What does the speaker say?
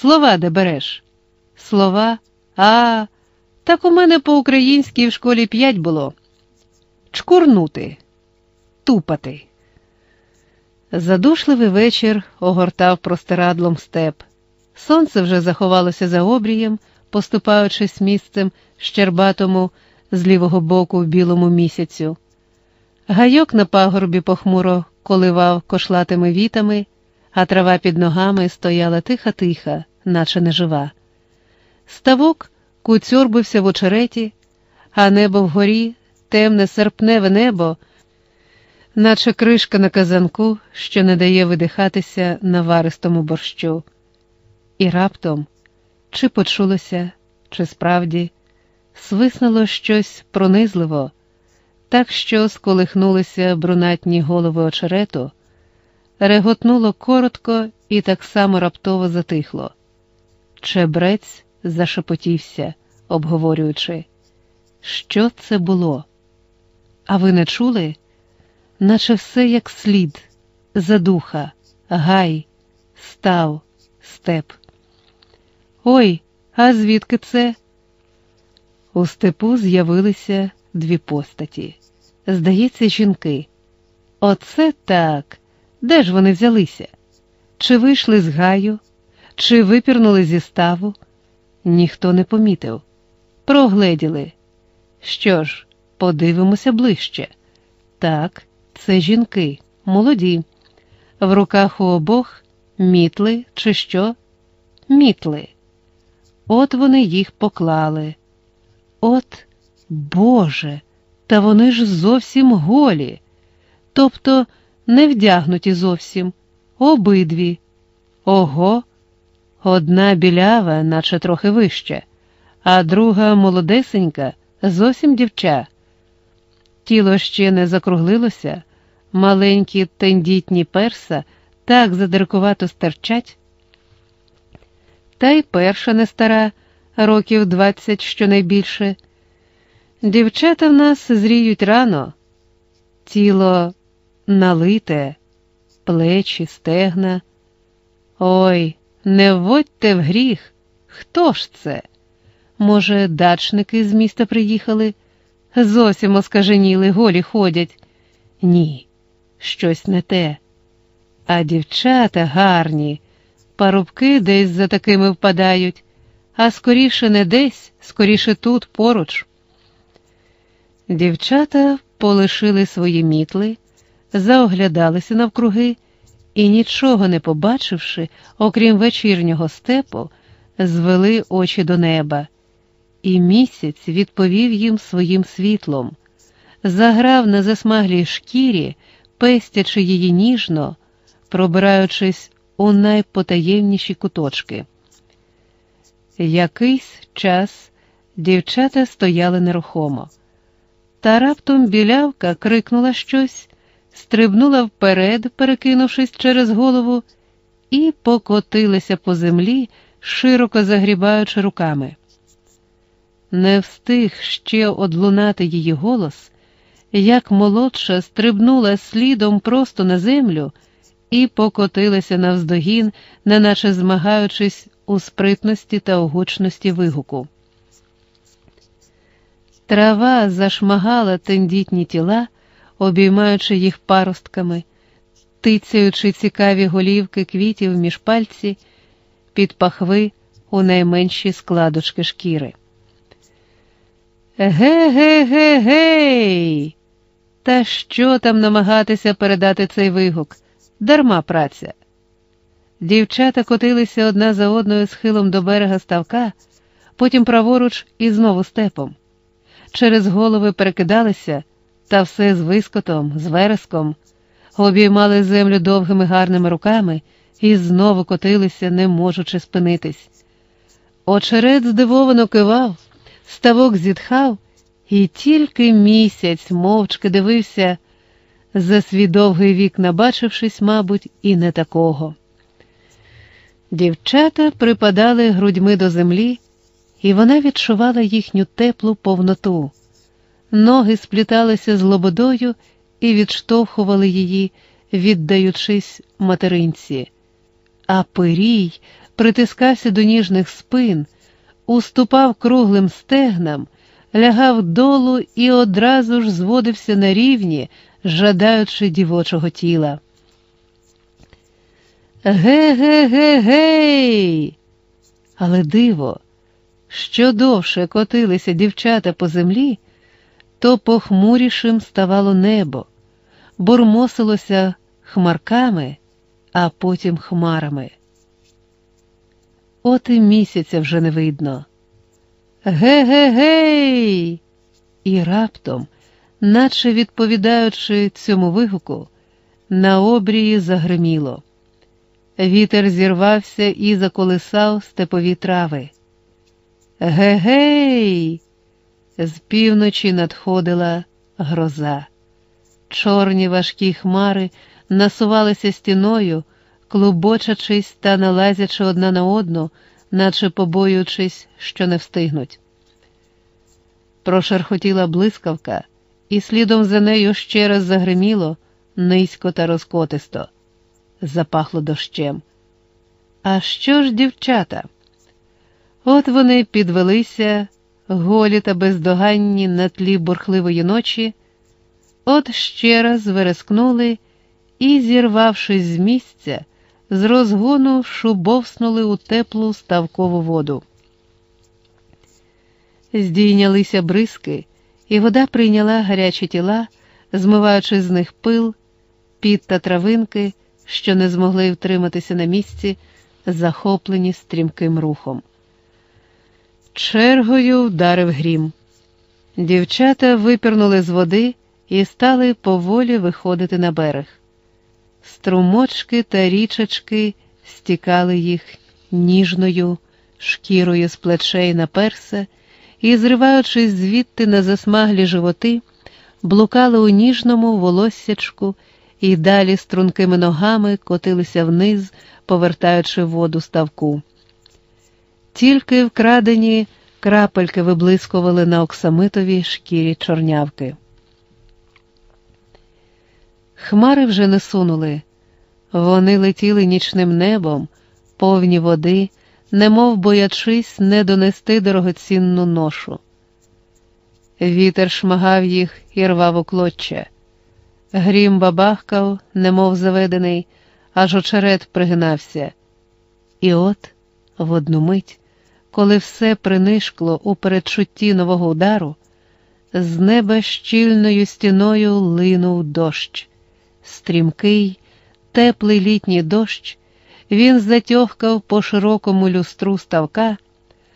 Слова де береш? Слова? А, так у мене по-українськи в школі п'ять було. Чкурнути, тупати. Задушливий вечір огортав простирадлом степ. Сонце вже заховалося за обрієм, поступаючись місцем щербатому з лівого боку білому місяцю. Гайок на пагорбі похмуро коливав кошлатими вітами, а трава під ногами стояла тиха-тиха, наче нежива. Ставок куцьорбився в очереті, а небо вгорі, темне серпневе небо, наче кришка на казанку, що не дає видихатися наваристому борщу. І раптом, чи почулося, чи справді, свиснуло щось пронизливо, так що сколихнулися брунатні голови очерету, реготнуло коротко і так само раптово затихло. Чебрець зашепотівся, обговорюючи, що це було. А ви не чули? Наче все як слід, задуха, гай, став, степ. Ой, а звідки це? У степу з'явилися дві постаті. Здається, жінки. Оце так. Де ж вони взялися? Чи вийшли з гаю, чи випірнули зі ставу? Ніхто не помітив. Прогледіли. Що ж, подивимося ближче. Так, це жінки, молоді. В руках у обох мітли, чи що? Мітли. От вони їх поклали. От, Боже, та вони ж зовсім голі, тобто не вдягнуті зовсім, обидві. Ого, одна білява, наче трохи вища, а друга молодесенька, зовсім дівча. Тіло ще не закруглилося, маленькі тендітні перса так задиркувато стерчать. Та й перша не стара, років двадцять щонайбільше. Дівчата в нас зріють рано, тіло налите, плечі, стегна. Ой, не вводьте в гріх. Хто ж це? Може, дачники з міста приїхали? Зовсім оскаженіли, голі ходять. Ні, щось не те. А дівчата гарні, парубки десь за такими впадають, а скоріше не десь, скоріше тут поруч. Дівчата полишили свої мітли, заоглядалися навкруги і, нічого не побачивши, окрім вечірнього степу, звели очі до неба, і місяць відповів їм своїм світлом, заграв на засмаглій шкірі, пестячи її ніжно, пробираючись у найпотаємніші куточки. Якийсь час дівчата стояли нерухомо, та раптом білявка крикнула щось, стрибнула вперед, перекинувшись через голову, і покотилася по землі, широко загрібаючи руками. Не встиг ще одлунати її голос, як молодша стрибнула слідом просто на землю і покотилася навздогін, неначе змагаючись у спритності та огучності вигуку. Трава зашмагала тендітні тіла, обіймаючи їх паростками, тицяючи цікаві голівки квітів між пальці, під пахви у найменші складочки шкіри. Ге-ге-ге-гей! Та що там намагатися передати цей вигук? Дарма праця. Дівчата котилися одна за одною схилом до берега ставка, потім праворуч і знову степом. Через голови перекидалися, та все з вискотом, з вереском, обіймали землю довгими гарними руками і знову котилися, не можучи спинитись. Очеред здивовано кивав, ставок зітхав, і тільки місяць мовчки дивився, за свій довгий вік набачившись, мабуть, і не такого. Дівчата припадали грудьми до землі, і вона відчувала їхню теплу повноту. Ноги спліталися з лободою і відштовхували її, віддаючись материнці. А пирій, притискався до ніжних спин, уступав круглим стегнам, лягав долу і одразу ж зводився на рівні, жадаючи дівочого тіла. Ге-ге-ге-гей! Але диво, що довше котилися дівчата по землі, то похмурішим ставало небо, бурмосилося хмарками, а потім хмарами. От і місяця вже не видно. Ге-ге-гей! І раптом, наче відповідаючи цьому вигуку, на обрії загриміло. Вітер зірвався і заколисав степові трави. Ге-гей! З півночі надходила гроза. Чорні важкі хмари насувалися стіною, клубочачись та налазячи одна на одну, наче побоюючись, що не встигнуть. Прошерхотіла блискавка, і слідом за нею ще раз загриміло низько та розкотисто. Запахло дощем. А що ж, дівчата? От вони підвелися, голі та бездоганні на тлі бурхливої ночі, от ще раз верескнули і, зірвавшись з місця, з розгону шубовснули у теплу ставкову воду. Здійнялися бризки, і вода прийняла гарячі тіла, змиваючи з них пил, піт та травинки, що не змогли втриматися на місці, захоплені стрімким рухом. Чергою вдарив грім. Дівчата випірнули з води і стали поволі виходити на берег. Струмочки та річечки стікали їх ніжною шкірою з плечей на перса і, зриваючись звідти на засмаглі животи, блукали у ніжному волоссячку і далі стрункими ногами котилися вниз, повертаючи воду ставку. Тільки вкрадені крапельки виблискували на оксамитовій шкірі чорнявки. Хмари вже не сунули, вони летіли нічним небом, повні води, немов боячись не донести дорогоцінну ношу. Вітер шмагав їх і рвав у клоччя. Грім бабахкав, немов заведений, аж очерет пригинався. І от, в одну мить, коли все принишкло у передчутті нового удару, з неба щільною стіною линув дощ, стрімкий, теплий літній дощ, він затьохкав по широкому люстру ставка